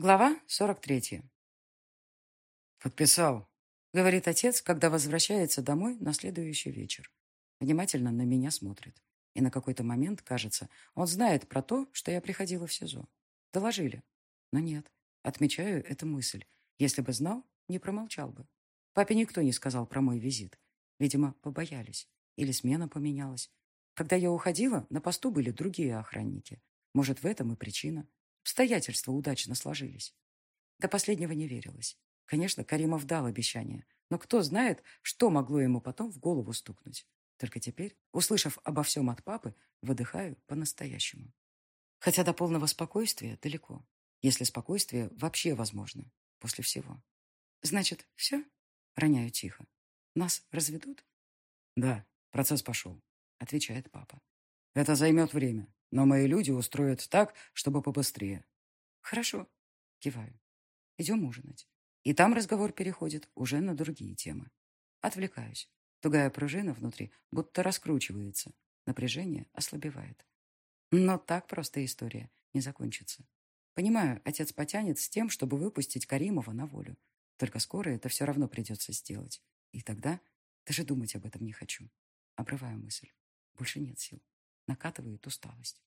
Глава 43. «Подписал», — говорит отец, когда возвращается домой на следующий вечер. Внимательно на меня смотрит. И на какой-то момент, кажется, он знает про то, что я приходила в СИЗО. Доложили. Но нет. Отмечаю эту мысль. Если бы знал, не промолчал бы. Папе никто не сказал про мой визит. Видимо, побоялись. Или смена поменялась. Когда я уходила, на посту были другие охранники. Может, в этом и причина. Обстоятельства удачно сложились. До последнего не верилось. Конечно, Каримов дал обещание, но кто знает, что могло ему потом в голову стукнуть. Только теперь, услышав обо всем от папы, выдыхаю по-настоящему. Хотя до полного спокойствия далеко, если спокойствие вообще возможно после всего. Значит, все? Роняю тихо. Нас разведут? Да, процесс пошел, отвечает папа. Это займет время. Но мои люди устроят так, чтобы побыстрее. Хорошо. Киваю. Идем ужинать. И там разговор переходит уже на другие темы. Отвлекаюсь. Тугая пружина внутри будто раскручивается. Напряжение ослабевает. Но так просто история не закончится. Понимаю, отец потянет с тем, чтобы выпустить Каримова на волю. Только скоро это все равно придется сделать. И тогда даже думать об этом не хочу. Обрываю мысль. Больше нет сил накатывает усталость.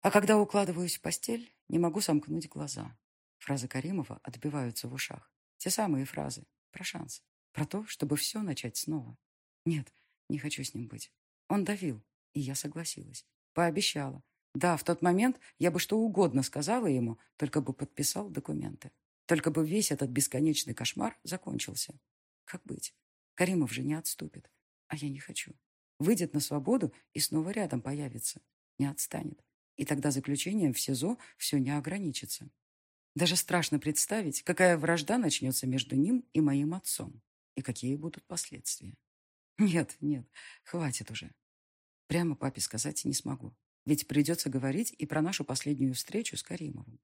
А когда укладываюсь в постель, не могу сомкнуть глаза. Фразы Каримова отбиваются в ушах. Те самые фразы. Про шанс. Про то, чтобы все начать снова. Нет, не хочу с ним быть. Он давил, и я согласилась. Пообещала. Да, в тот момент я бы что угодно сказала ему, только бы подписал документы. Только бы весь этот бесконечный кошмар закончился. Как быть? Каримов же не отступит. А я не хочу. Выйдет на свободу и снова рядом появится. Не отстанет. И тогда заключением в СИЗО все не ограничится. Даже страшно представить, какая вражда начнется между ним и моим отцом. И какие будут последствия. Нет, нет, хватит уже. Прямо папе сказать не смогу. Ведь придется говорить и про нашу последнюю встречу с Каримовым.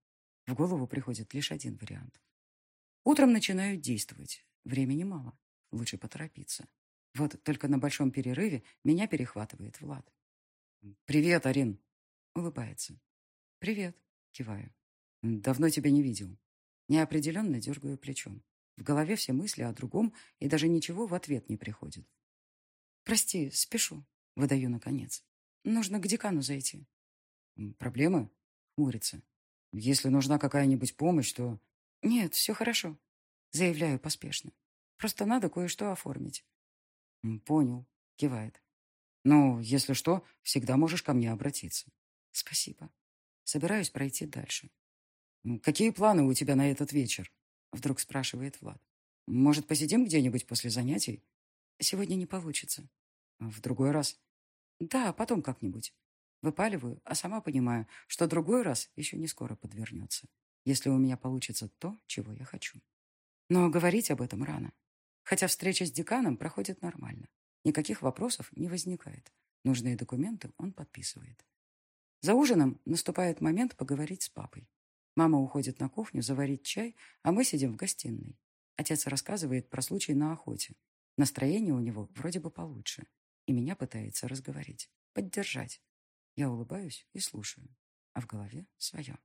В голову приходит лишь один вариант. Утром начинают действовать. Времени мало. Лучше поторопиться. Вот только на большом перерыве меня перехватывает Влад. «Привет, Арин!» — улыбается. «Привет!» — киваю. «Давно тебя не видел». Неопределенно дергаю плечом. В голове все мысли о другом, и даже ничего в ответ не приходит. «Прости, спешу», — выдаю наконец. «Нужно к декану зайти». «Проблемы?» — хмурится. «Если нужна какая-нибудь помощь, то...» «Нет, все хорошо», — заявляю поспешно. «Просто надо кое-что оформить. «Понял», — кивает. «Ну, если что, всегда можешь ко мне обратиться». «Спасибо. Собираюсь пройти дальше». «Какие планы у тебя на этот вечер?» — вдруг спрашивает Влад. «Может, посидим где-нибудь после занятий?» «Сегодня не получится». «В другой раз?» «Да, потом как-нибудь». Выпаливаю, а сама понимаю, что другой раз еще не скоро подвернется, если у меня получится то, чего я хочу. Но говорить об этом рано. Хотя встреча с деканом проходит нормально. Никаких вопросов не возникает. Нужные документы он подписывает. За ужином наступает момент поговорить с папой. Мама уходит на кухню заварить чай, а мы сидим в гостиной. Отец рассказывает про случай на охоте. Настроение у него вроде бы получше. И меня пытается разговорить, поддержать. Я улыбаюсь и слушаю. А в голове свое.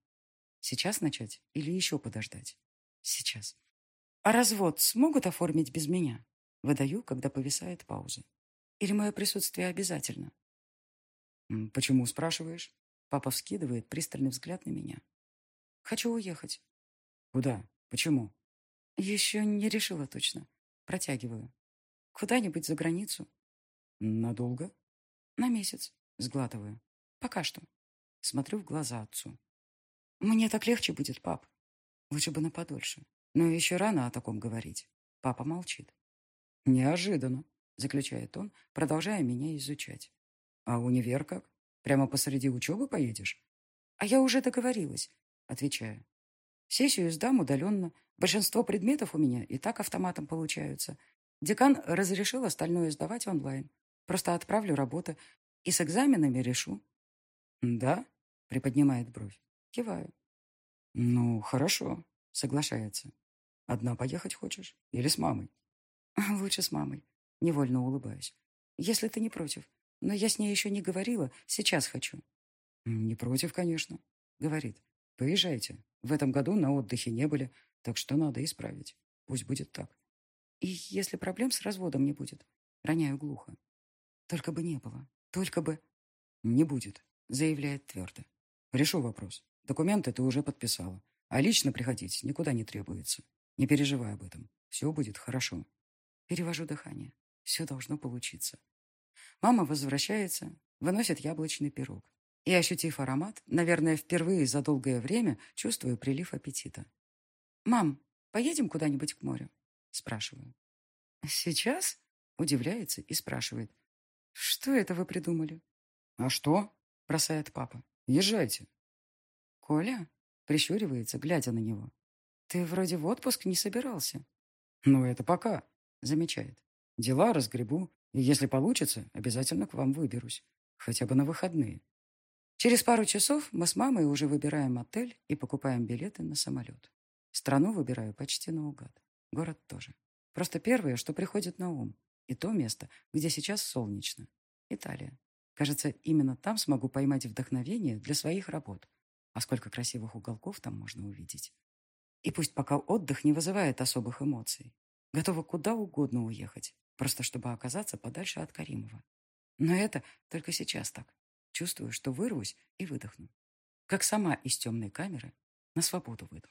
Сейчас начать или еще подождать? Сейчас. А развод смогут оформить без меня? Выдаю, когда повисает пауза. Или мое присутствие обязательно? Почему спрашиваешь? Папа вскидывает пристальный взгляд на меня. Хочу уехать. Куда? Почему? Еще не решила точно. Протягиваю. Куда-нибудь за границу. Надолго? На месяц. Сглатываю. Пока что. Смотрю в глаза отцу. Мне так легче будет, пап. Лучше бы на подольше. Но еще рано о таком говорить. Папа молчит. Неожиданно, заключает он, продолжая меня изучать. А универ как? Прямо посреди учебы поедешь? А я уже договорилась, отвечаю. Сессию сдам удаленно. Большинство предметов у меня и так автоматом получаются. Декан разрешил остальное сдавать онлайн. Просто отправлю работы и с экзаменами решу. Да? Приподнимает бровь. Киваю. Ну, хорошо, соглашается. Одна поехать хочешь? Или с мамой? Лучше с мамой. Невольно улыбаюсь. Если ты не против. Но я с ней еще не говорила. Сейчас хочу. Не против, конечно. Говорит. Поезжайте. В этом году на отдыхе не были, так что надо исправить. Пусть будет так. И если проблем с разводом не будет? Роняю глухо. Только бы не было. Только бы... Не будет, заявляет твердо. Решу вопрос. Документы ты уже подписала. А лично приходить никуда не требуется. Не переживай об этом. Все будет хорошо. Перевожу дыхание. Все должно получиться. Мама возвращается, выносит яблочный пирог. И, ощутив аромат, наверное, впервые за долгое время чувствую прилив аппетита. «Мам, поедем куда-нибудь к морю?» Спрашиваю. «Сейчас?» Удивляется и спрашивает. «Что это вы придумали?» «А что?» Бросает папа. «Езжайте». «Коля?» Прищуривается, глядя на него. «Ты вроде в отпуск не собирался». «Ну, это пока», замечает. «Дела разгребу, если получится, обязательно к вам выберусь. Хотя бы на выходные». Через пару часов мы с мамой уже выбираем отель и покупаем билеты на самолет. Страну выбираю почти наугад. Город тоже. Просто первое, что приходит на ум. И то место, где сейчас солнечно. Италия. Кажется, именно там смогу поймать вдохновение для своих работ. А сколько красивых уголков там можно увидеть. И пусть пока отдых не вызывает особых эмоций. Готова куда угодно уехать, просто чтобы оказаться подальше от Каримова. Но это только сейчас так. Чувствую, что вырвусь и выдохну. Как сама из темной камеры на свободу выйду.